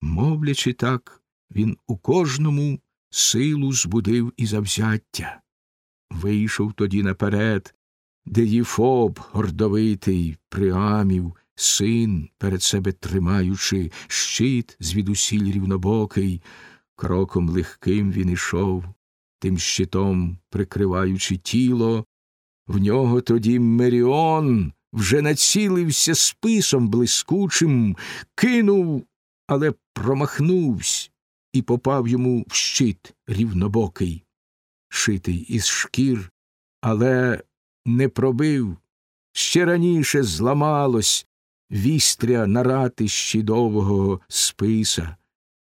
Мовлячи так, він у кожному силу збудив і завзяття. Вийшов тоді наперед, де Єфоб гордовитий, Приамів, син, перед себе тримаючи, щит звідусіль рівнобокий, кроком легким він ішов, тим щитом прикриваючи тіло, в нього тоді Меріон вже націлився списом блискучим, кинув, але промахнувся і попав йому в щит рівнобокий, шитий із шкір, але не пробив. Ще раніше зламалось вістря на ратищі довгого списа.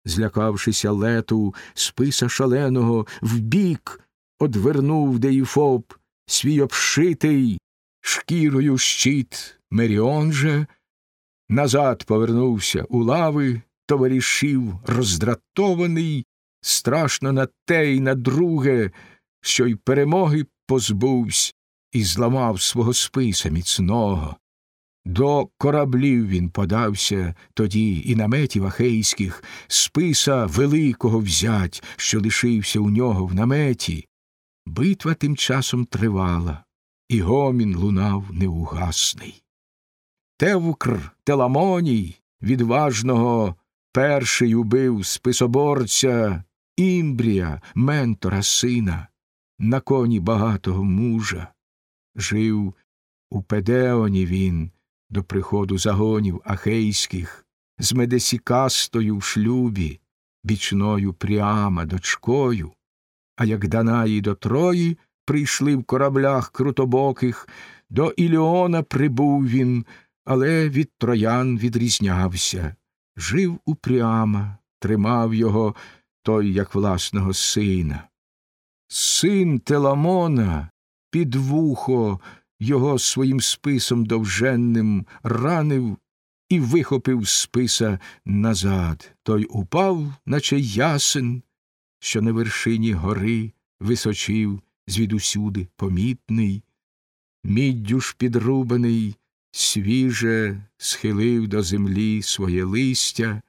Злякавшися лету, списа шаленого, вбік одвернув Деїфоб свій обшитий шкірою щит Меріон же, назад повернувся у лави товаришів, роздратований, страшно на те й на друге, що й перемоги позбувсь і зламав свого списа міцного. До кораблів він подався тоді і наметів ахейських, списа великого взять, що лишився у нього в наметі. Битва тим часом тривала, і гомін лунав неугасний. Тевкр Теламоній, відважного, перший убив списоборця імбрія, ментора сина, на коні багатого мужа. Жив у Педеоні він до приходу загонів ахейських, з медесікастою в шлюбі, бічною пряма дочкою, а як Данаї до Трої прийшли в кораблях крутобоких, до Іліона прибув він, але від троян відрізнявся. Жив упряма, тримав його той, як власного сина. Син Теламона під вухо його своїм списом довженним ранив і вихопив списа назад. Той упав, наче ясен, що на вершині гори височив звідусюди помітний, міддю ж підрубаний, свіже схилив до землі своє листя,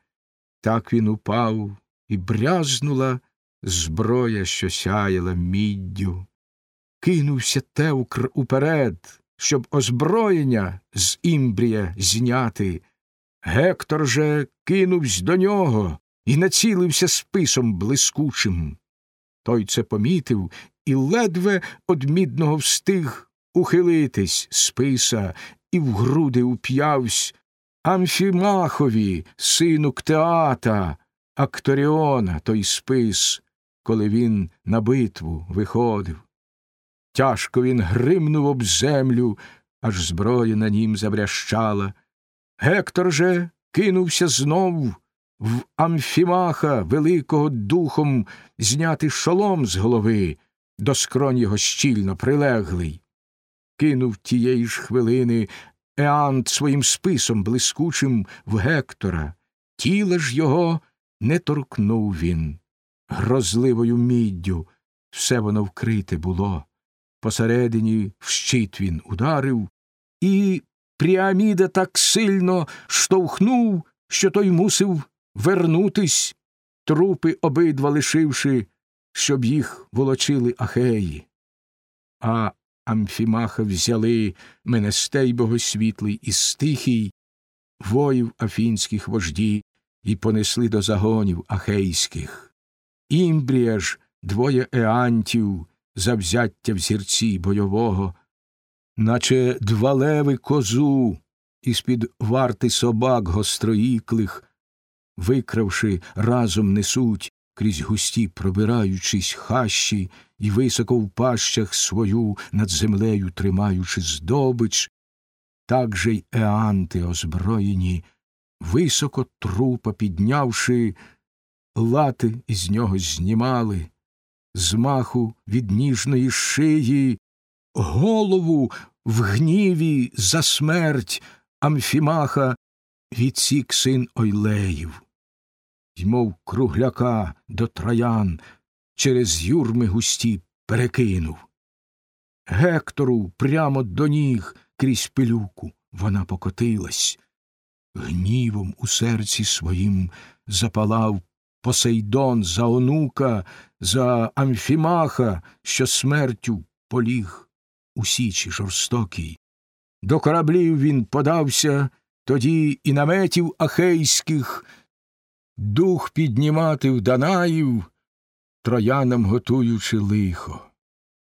так він упав і брязнула зброя, що сяяла міддю. Кинувся Тевкр уперед, щоб озброєння з імбрія зняти. Гектор же кинувсь до нього і націлився списом блискучим. Той це помітив і ледве од мідного встиг ухилитись списа і в груди уп'явсь Амфімахові, сину Ктеата, Акторіона той спис, коли він на битву виходив. Тяжко він гримнув об землю, аж зброя на нім забрящала. Гектор же кинувся знов в Амфімаха, великого духом, зняти шолом з голови, до скронь його щільно прилеглий. Кинув тієї ж хвилини Еант своїм списом блискучим в Гектора, тіла ж його не торкнув він. Грозливою міддю все воно вкрите було. Посередині в щит він ударив, і Пріаміда так сильно штовхнув, що той мусив вернутись, трупи обидва лишивши, щоб їх волочили ахеї. А Амфімаха взяли Менестей богосвітлий і стихій, воїв афінських вожді, і понесли до загонів ахейських. Імбрія ж двоє еантів завзяття взірці бойового, наче два леви козу із під варти собак гостроїклих, викравши, разом несуть крізь густі пробираючись хащі і високо в пащах свою над землею тримаючи здобич, так же й еанти озброєні, високо трупа піднявши, лати із нього знімали, змаху від ніжної шиї, голову в гніві за смерть Амфімаха відсік син Ойлеїв мов кругляка до троян через юрми густі перекинув. Гектору прямо до ніг крізь пилюку вона покотилась. гнівом у серці своїм запалав Посейдон за онука, за Амфімаха, що смертю поліг у січі жорстокій. До кораблів він подався, тоді і наметів ахейських, дух піднімати в Данаїв, троянам готуючи лихо.